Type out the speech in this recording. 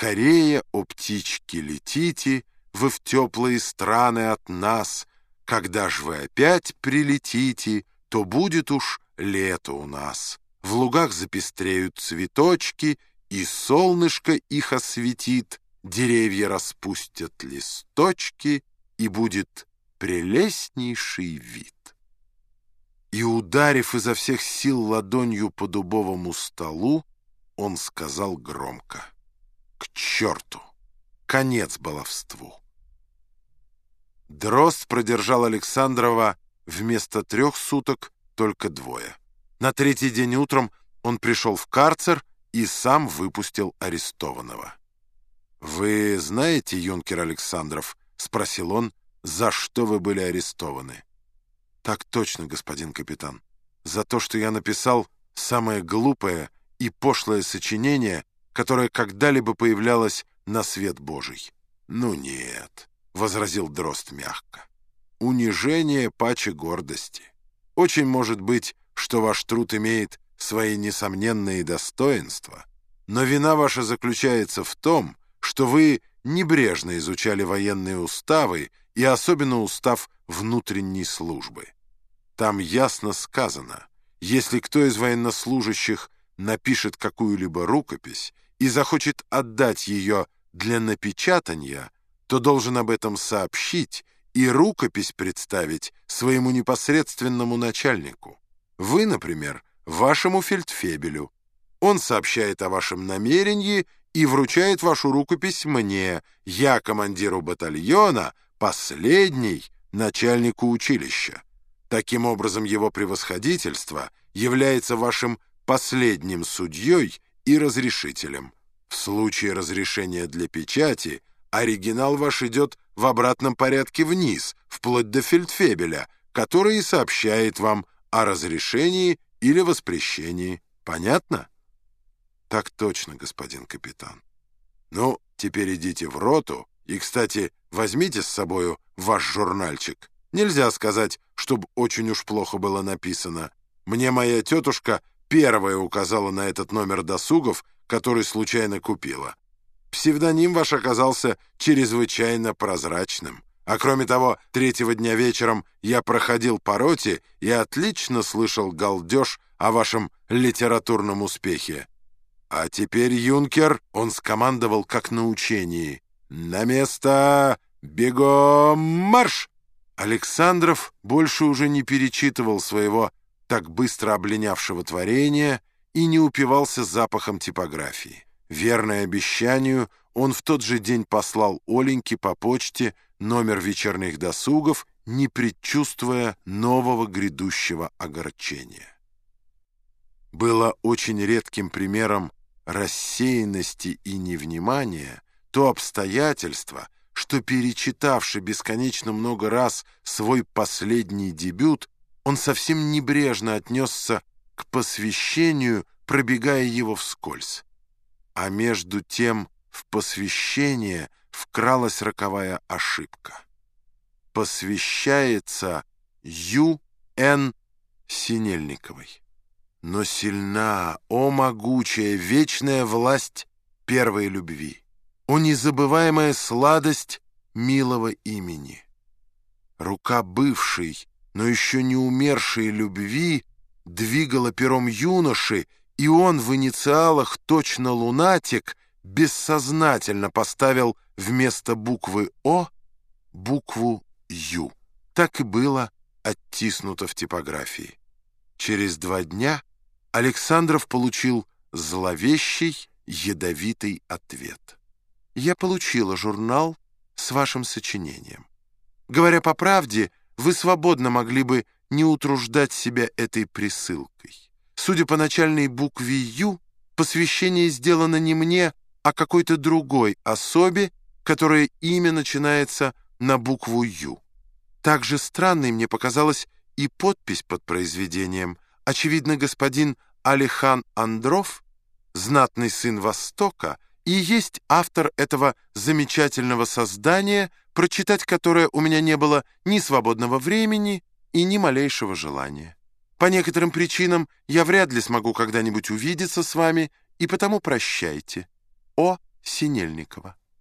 Скорее, о птички, летите вы в теплые страны от нас. Когда ж вы опять прилетите, то будет уж лето у нас. В лугах запестреют цветочки, и солнышко их осветит, деревья распустят листочки, и будет прелестнейший вид. И, ударив изо всех сил ладонью по дубовому столу, он сказал громко — к черту! Конец баловству! Дрозд продержал Александрова вместо трех суток только двое. На третий день утром он пришел в карцер и сам выпустил арестованного. «Вы знаете, юнкер Александров?» — спросил он, «за что вы были арестованы?» «Так точно, господин капитан. За то, что я написал самое глупое и пошлое сочинение, которая когда-либо появлялась на свет Божий. «Ну нет», — возразил Дрозд мягко, — «унижение паче гордости. Очень может быть, что ваш труд имеет свои несомненные достоинства, но вина ваша заключается в том, что вы небрежно изучали военные уставы и особенно устав внутренней службы. Там ясно сказано, если кто из военнослужащих напишет какую-либо рукопись и захочет отдать ее для напечатания, то должен об этом сообщить и рукопись представить своему непосредственному начальнику. Вы, например, вашему фельдфебелю. Он сообщает о вашем намерении и вручает вашу рукопись мне, я командиру батальона, последний начальнику училища. Таким образом, его превосходительство является вашим последним судьей и разрешителем. В случае разрешения для печати оригинал ваш идет в обратном порядке вниз, вплоть до фельдфебеля, который и сообщает вам о разрешении или воспрещении. Понятно? Так точно, господин капитан. Ну, теперь идите в роту и, кстати, возьмите с собою ваш журнальчик. Нельзя сказать, чтобы очень уж плохо было написано. Мне моя тетушка первая указала на этот номер досугов, который случайно купила. Псевдоним ваш оказался чрезвычайно прозрачным. А кроме того, третьего дня вечером я проходил по роте и отлично слышал галдеж о вашем литературном успехе. А теперь, юнкер, он скомандовал как на учении. «На место! Бегом марш!» Александров больше уже не перечитывал своего так быстро обленявшего творения, и не упивался запахом типографии. Верное обещанию, он в тот же день послал Оленьке по почте номер вечерних досугов, не предчувствуя нового грядущего огорчения. Было очень редким примером рассеянности и невнимания то обстоятельство, что, перечитавши бесконечно много раз свой последний дебют, он совсем небрежно отнесся к посвящению, пробегая его вскользь. А между тем в посвящение вкралась роковая ошибка. Посвящается Ю.Н. Синельниковой. Но сильна, о могучая, вечная власть первой любви, о незабываемая сладость милого имени. Рука бывшей, но еще не умершей любви двигала пером юноши, и он в инициалах точно лунатик бессознательно поставил вместо буквы «О» букву «Ю». Так и было оттиснуто в типографии. Через два дня Александров получил зловещий, ядовитый ответ. «Я получила журнал с вашим сочинением. Говоря по правде, вы свободно могли бы не утруждать себя этой присылкой. Судя по начальной букве «Ю», посвящение сделано не мне, а какой-то другой особе, которая имя начинается на букву «Ю». Также странной мне показалась и подпись под произведением. Очевидно, господин Алихан Андров, знатный сын Востока, и есть автор этого замечательного создания, прочитать которое у меня не было ни свободного времени и ни малейшего желания. По некоторым причинам я вряд ли смогу когда-нибудь увидеться с вами, и потому прощайте. О. Синельникова.